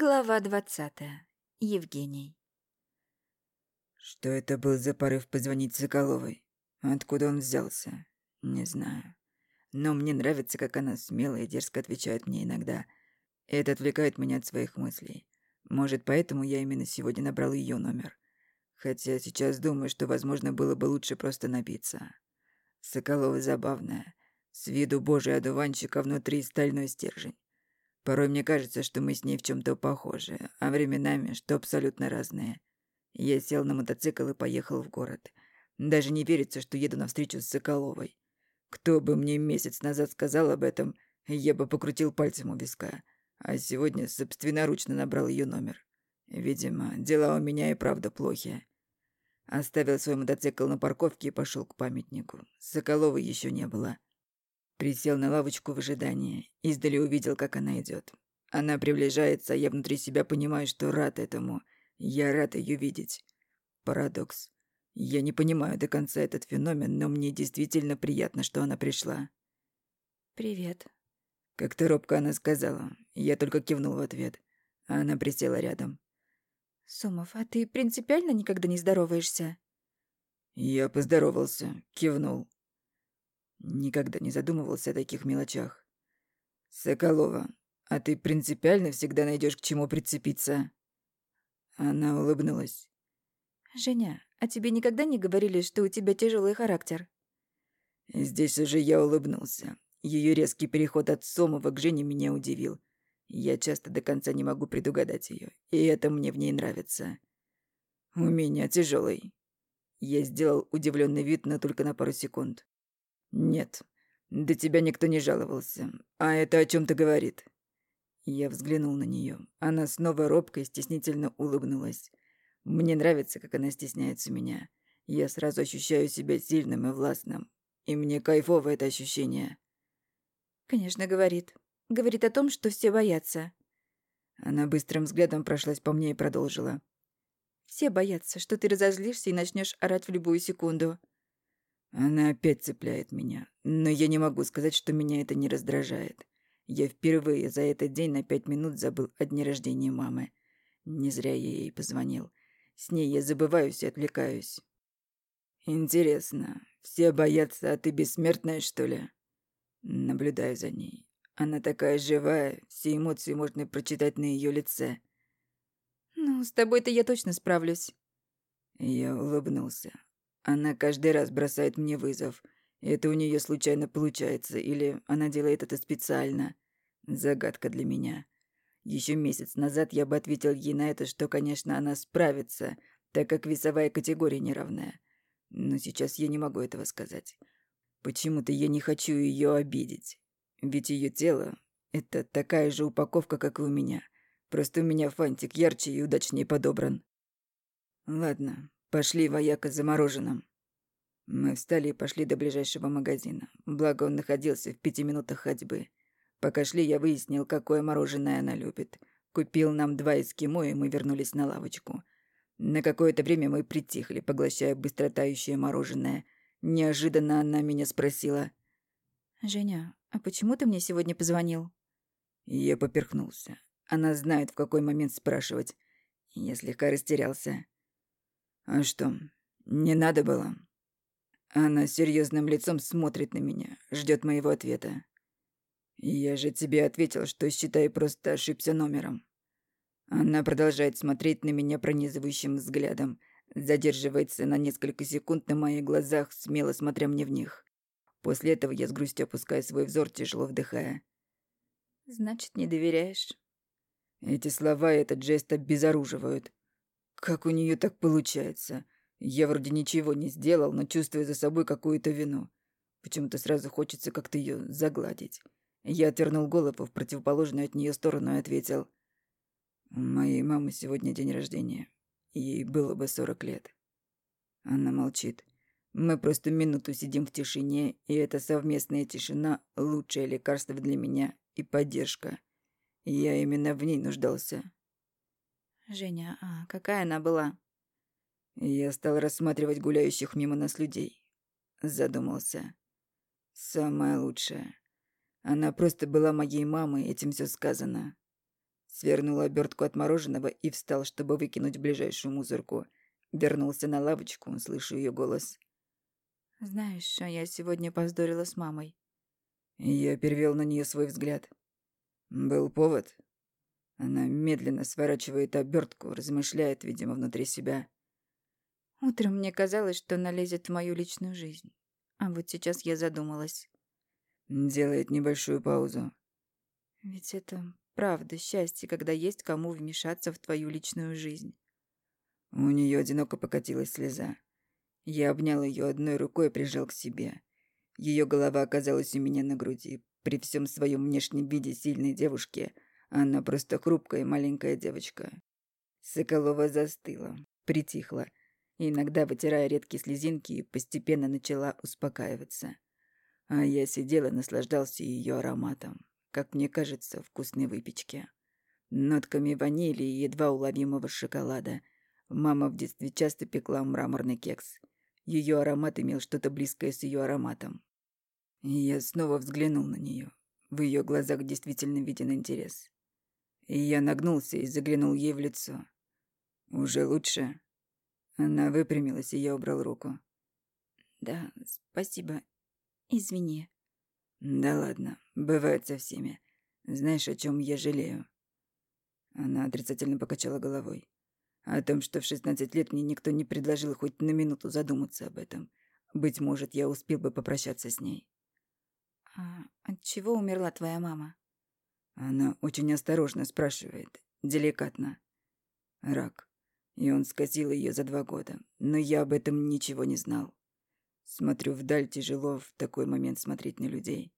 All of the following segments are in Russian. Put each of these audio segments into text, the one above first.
Глава двадцатая. Евгений. Что это был за порыв позвонить Соколовой? Откуда он взялся? Не знаю. Но мне нравится, как она смело и дерзко отвечает мне иногда. Это отвлекает меня от своих мыслей. Может, поэтому я именно сегодня набрал ее номер. Хотя сейчас думаю, что, возможно, было бы лучше просто напиться. Соколова забавная. С виду божий одуванчик, а внутри стальной стержень. Порой мне кажется, что мы с ней в чем то похожи, а временами, что абсолютно разные. Я сел на мотоцикл и поехал в город. Даже не верится, что еду навстречу с Соколовой. Кто бы мне месяц назад сказал об этом, я бы покрутил пальцем у виска. А сегодня собственноручно набрал ее номер. Видимо, дела у меня и правда плохи. Оставил свой мотоцикл на парковке и пошел к памятнику. Соколовой еще не было. Присел на лавочку в ожидании. Издали увидел, как она идет. Она приближается, а я внутри себя понимаю, что рад этому. Я рад ее видеть. Парадокс. Я не понимаю до конца этот феномен, но мне действительно приятно, что она пришла. «Привет». Как-то робко она сказала. Я только кивнул в ответ. А она присела рядом. «Сомов, а ты принципиально никогда не здороваешься?» Я поздоровался, кивнул. Никогда не задумывался о таких мелочах. «Соколова, а ты принципиально всегда найдешь к чему прицепиться?» Она улыбнулась. «Женя, а тебе никогда не говорили, что у тебя тяжелый характер?» Здесь уже я улыбнулся. Ее резкий переход от Сомова к Жене меня удивил. Я часто до конца не могу предугадать ее, и это мне в ней нравится. «У меня тяжелый. Я сделал удивленный вид, но только на пару секунд. «Нет, до тебя никто не жаловался. А это о чем то говорит?» Я взглянул на нее. Она снова робко и стеснительно улыбнулась. Мне нравится, как она стесняется меня. Я сразу ощущаю себя сильным и властным. И мне кайфово это ощущение. «Конечно, говорит. Говорит о том, что все боятся». Она быстрым взглядом прошлась по мне и продолжила. «Все боятся, что ты разозлишься и начнешь орать в любую секунду. Она опять цепляет меня, но я не могу сказать, что меня это не раздражает. Я впервые за этот день на пять минут забыл о дне рождения мамы. Не зря я ей позвонил. С ней я забываюсь и отвлекаюсь. Интересно, все боятся, а ты бессмертная, что ли? Наблюдаю за ней. Она такая живая, все эмоции можно прочитать на ее лице. Ну, с тобой-то я точно справлюсь. Я улыбнулся. Она каждый раз бросает мне вызов. Это у нее случайно получается, или она делает это специально. Загадка для меня. Еще месяц назад я бы ответил ей на это, что, конечно, она справится, так как весовая категория неравная. Но сейчас я не могу этого сказать. Почему-то я не хочу ее обидеть. Ведь ее тело — это такая же упаковка, как и у меня. Просто у меня фантик ярче и удачнее подобран. Ладно, «Пошли, вояка, за мороженым». Мы встали и пошли до ближайшего магазина. Благо, он находился в пяти минутах ходьбы. Пока шли, я выяснил, какое мороженое она любит. Купил нам два эскимо, и мы вернулись на лавочку. На какое-то время мы притихли, поглощая быстротающее мороженое. Неожиданно она меня спросила. «Женя, а почему ты мне сегодня позвонил?» Я поперхнулся. Она знает, в какой момент спрашивать. Я слегка растерялся. А что, не надо было? Она серьезным лицом смотрит на меня, ждет моего ответа. Я же тебе ответил, что считай просто ошибся номером. Она продолжает смотреть на меня пронизывающим взглядом, задерживается на несколько секунд на моих глазах, смело смотря мне в них. После этого я с грустью опускаю свой взор, тяжело вдыхая. «Значит, не доверяешь?» Эти слова и этот жест обезоруживают. Как у нее так получается? Я вроде ничего не сделал, но чувствую за собой какую-то вину. Почему-то сразу хочется как-то ее загладить. Я отвернул голову в противоположную от нее сторону и ответил. «У моей мамы сегодня день рождения. Ей было бы сорок лет». Она молчит. Мы просто минуту сидим в тишине, и эта совместная тишина — лучшее лекарство для меня и поддержка. Я именно в ней нуждался. «Женя, а какая она была?» Я стал рассматривать гуляющих мимо нас людей. Задумался. Самая лучшая. Она просто была моей мамой, этим все сказано. Свернул обертку от мороженого и встал, чтобы выкинуть ближайшую мусорку. Вернулся на лавочку, слышу ее голос. «Знаешь, а я сегодня повздорила с мамой». Я перевел на нее свой взгляд. Был повод. Она медленно сворачивает обертку, размышляет, видимо, внутри себя. Утром мне казалось, что она лезет в мою личную жизнь. А вот сейчас я задумалась. Делает небольшую паузу. Ведь это правда счастье, когда есть кому вмешаться в твою личную жизнь. У нее одиноко покатилась слеза. Я обнял ее одной рукой и прижал к себе. Ее голова оказалась у меня на груди. При всем своем внешнем виде сильной девушки, она просто хрупкая маленькая девочка. Соколова застыла, притихла, иногда вытирая редкие слезинки, и постепенно начала успокаиваться. А я сидел и наслаждался ее ароматом, как мне кажется, вкусной выпечки. Нотками ванили и едва уловимого шоколада. Мама в детстве часто пекла мраморный кекс. Ее аромат имел что-то близкое с ее ароматом. И я снова взглянул на нее. В ее глазах действительно виден интерес. И я нагнулся и заглянул ей в лицо. «Уже лучше?» Она выпрямилась, и я убрал руку. «Да, спасибо. Извини. Да ладно, бывает со всеми. Знаешь, о чем я жалею? Она отрицательно покачала головой. О том, что в 16 лет мне никто не предложил хоть на минуту задуматься об этом. Быть может, я успел бы попрощаться с ней. А от чего умерла твоя мама? Она очень осторожно спрашивает, деликатно. Рак. И он скосил ее за два года, но я об этом ничего не знал. Смотрю вдаль, тяжело в такой момент смотреть на людей.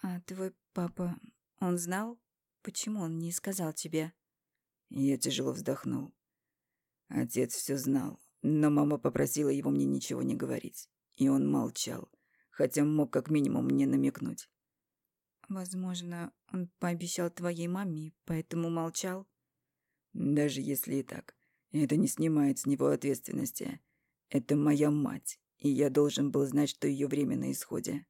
А твой папа, он знал? Почему он не сказал тебе? Я тяжело вздохнул. Отец все знал, но мама попросила его мне ничего не говорить. И он молчал, хотя мог как минимум мне намекнуть. Возможно, он пообещал твоей маме, поэтому молчал? Даже если и так, это не снимает с него ответственности. Это моя мать и я должен был знать, что ее время на исходе.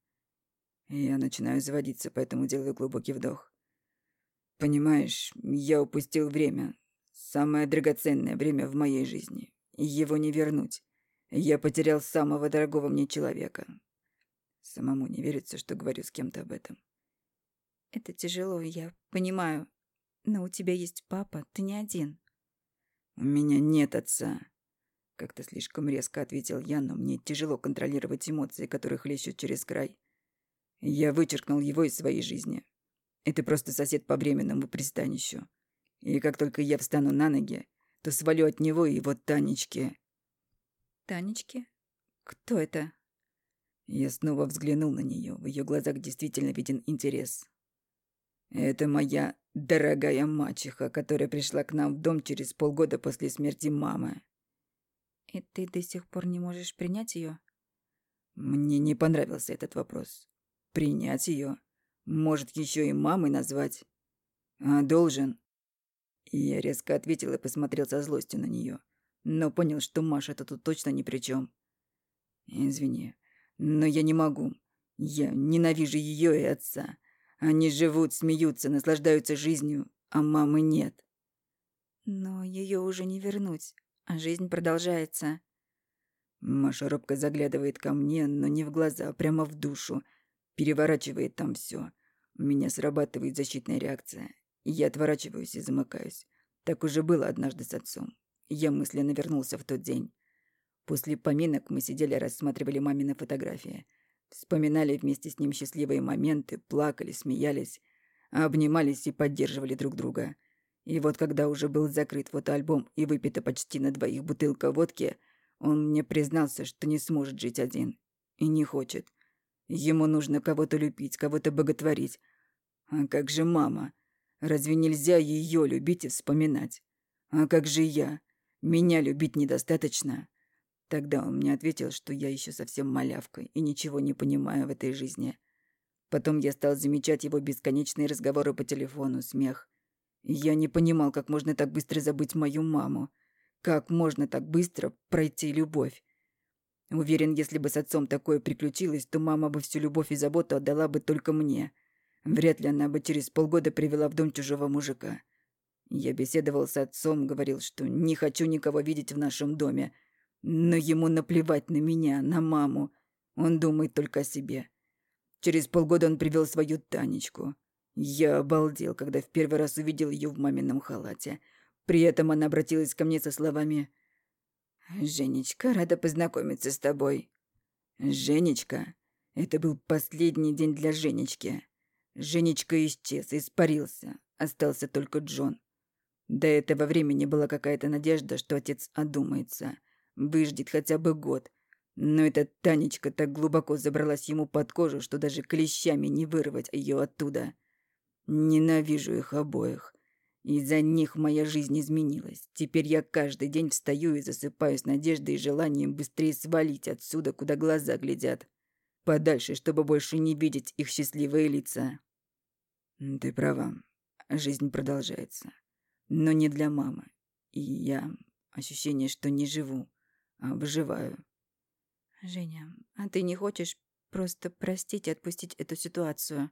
Я начинаю заводиться, поэтому делаю глубокий вдох. Понимаешь, я упустил время. Самое драгоценное время в моей жизни. Его не вернуть. Я потерял самого дорогого мне человека. Самому не верится, что говорю с кем-то об этом. Это тяжело, я понимаю. Но у тебя есть папа, ты не один. У меня нет отца. Как-то слишком резко ответил я, но мне тяжело контролировать эмоции, которые хлещут через край. Я вычеркнул его из своей жизни. Это просто сосед по временному пристанищу. И как только я встану на ноги, то свалю от него и его Танечки. Танечки? Кто это? Я снова взглянул на нее. В ее глазах действительно виден интерес. Это моя дорогая мачеха, которая пришла к нам в дом через полгода после смерти мамы. И ты до сих пор не можешь принять ее? Мне не понравился этот вопрос. Принять ее? Может, еще и мамой назвать? А должен? я резко ответил и посмотрел со злостью на нее, но понял, что Маша-то тут точно ни при чем. Извини, но я не могу. Я ненавижу ее и отца. Они живут, смеются, наслаждаются жизнью, а мамы нет. Но ее уже не вернуть а жизнь продолжается. Маша робко заглядывает ко мне, но не в глаза, а прямо в душу. Переворачивает там все. У меня срабатывает защитная реакция. Я отворачиваюсь и замыкаюсь. Так уже было однажды с отцом. Я мысленно вернулся в тот день. После поминок мы сидели рассматривали мамины фотографии. Вспоминали вместе с ним счастливые моменты, плакали, смеялись, обнимались и поддерживали друг друга – и вот когда уже был закрыт фотоальбом и выпита почти на двоих бутылка водки, он мне признался, что не сможет жить один. И не хочет. Ему нужно кого-то любить, кого-то боготворить. А как же мама? Разве нельзя ее любить и вспоминать? А как же я? Меня любить недостаточно? Тогда он мне ответил, что я еще совсем малявка и ничего не понимаю в этой жизни. Потом я стал замечать его бесконечные разговоры по телефону, смех. Я не понимал, как можно так быстро забыть мою маму. Как можно так быстро пройти любовь? Уверен, если бы с отцом такое приключилось, то мама бы всю любовь и заботу отдала бы только мне. Вряд ли она бы через полгода привела в дом чужого мужика. Я беседовал с отцом, говорил, что не хочу никого видеть в нашем доме. Но ему наплевать на меня, на маму. Он думает только о себе. Через полгода он привел свою Танечку. Я обалдел, когда в первый раз увидел ее в мамином халате. При этом она обратилась ко мне со словами «Женечка, рада познакомиться с тобой». «Женечка». Это был последний день для Женечки. Женечка исчез, испарился. Остался только Джон. До этого времени была какая-то надежда, что отец одумается. Выждет хотя бы год. Но эта Танечка так глубоко забралась ему под кожу, что даже клещами не вырвать ее оттуда. Ненавижу их обоих. Из-за них моя жизнь изменилась. Теперь я каждый день встаю и засыпаю с надеждой и желанием быстрее свалить отсюда, куда глаза глядят. Подальше, чтобы больше не видеть их счастливые лица. Ты права. Жизнь продолжается. Но не для мамы. И я... Ощущение, что не живу, а выживаю. Женя, а ты не хочешь просто простить и отпустить эту ситуацию?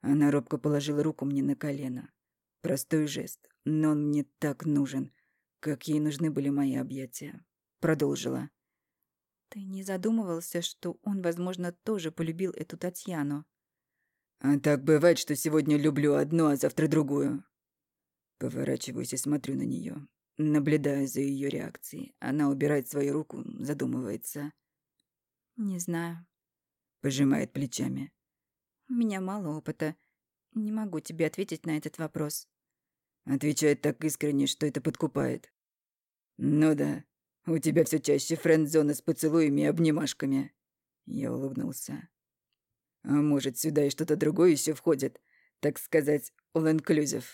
Она робко положила руку мне на колено. Простой жест, но он мне так нужен, как ей нужны были мои объятия. Продолжила. Ты не задумывался, что он, возможно, тоже полюбил эту Татьяну? А так бывает, что сегодня люблю одну, а завтра другую. Поворачиваюсь и смотрю на нее, наблюдая за ее реакцией. Она убирает свою руку, задумывается. Не знаю. Пожимает плечами. У меня мало опыта. Не могу тебе ответить на этот вопрос. Отвечает так искренне, что это подкупает. Ну да, у тебя все чаще френд-зона с поцелуями и обнимашками. Я улыбнулся. А может, сюда и что-то другое еще входит? Так сказать, all-inclusive.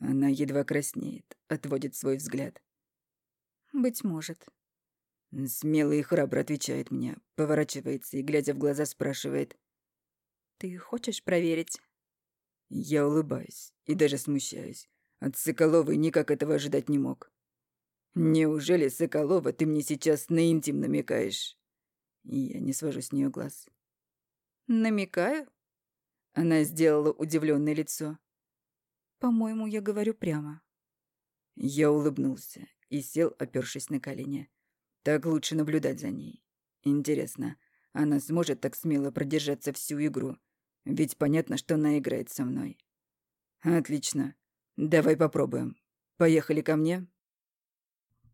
Она едва краснеет, отводит свой взгляд. Быть может. Смело и храбро отвечает мне, поворачивается и, глядя в глаза, спрашивает. «Ты хочешь проверить?» Я улыбаюсь и даже смущаюсь. От Соколовой никак этого ожидать не мог. «Неужели, Соколова, ты мне сейчас на интим намекаешь?» И я не свожу с нее глаз. «Намекаю?» Она сделала удивленное лицо. «По-моему, я говорю прямо». Я улыбнулся и сел, опершись на колени. Так лучше наблюдать за ней. Интересно, она сможет так смело продержаться всю игру? Ведь понятно, что она играет со мной. Отлично. Давай попробуем. Поехали ко мне.